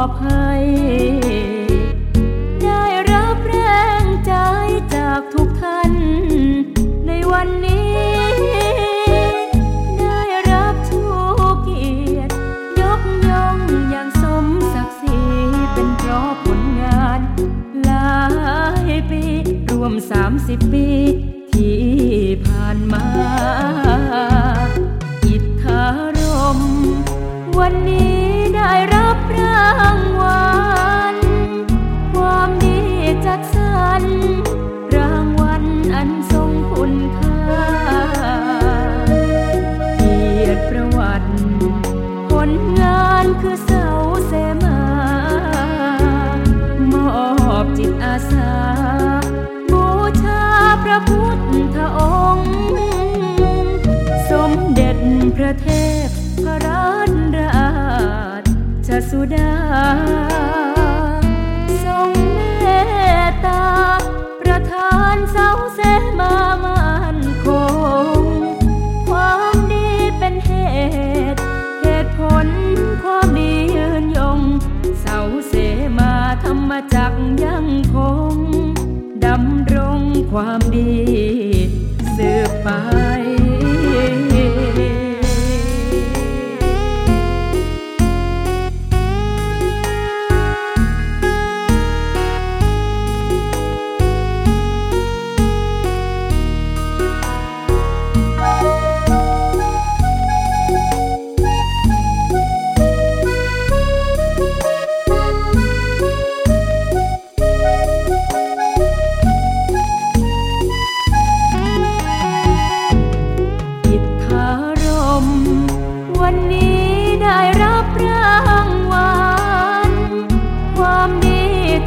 อบให้ได้รับแรงใจจากทุกท่าน ในวันนี้ ได้รับทุกเกียรติยกย่องอย่างสมศักดิ์ศรีเป็นเพราะผลงาน หลายปี รวมสามสิบปี ประวัติผลงานคือเสาเสมามอบจิตอาสา บูชาพระพุทธองค์ สมเด็จพระเทพพระราชสุดา มาจักยังคงดำรงความดีสืบไป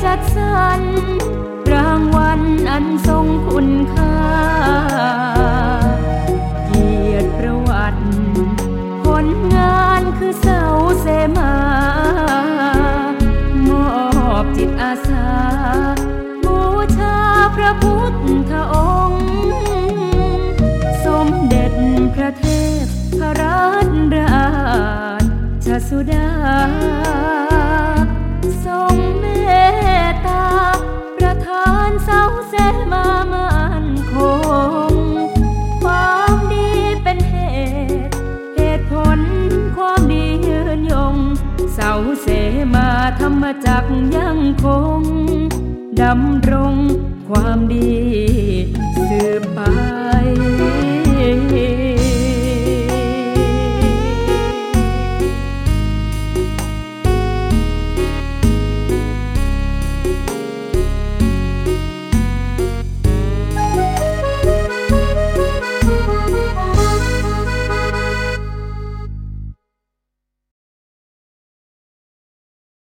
จัดสรรรางวัลอันทรงคุณค่า เกียรติประวัติผลงานคือเสาเสมามอบจิตอาสา บูชาพระพุทธองค์ สมเด็จพระเทพพระราชสุดา เสาเสมามันคง ความดีเป็นเหตุ เหตุผลความดียืนยง เสาเสมาธรรมจักยังคง ดำรงความดี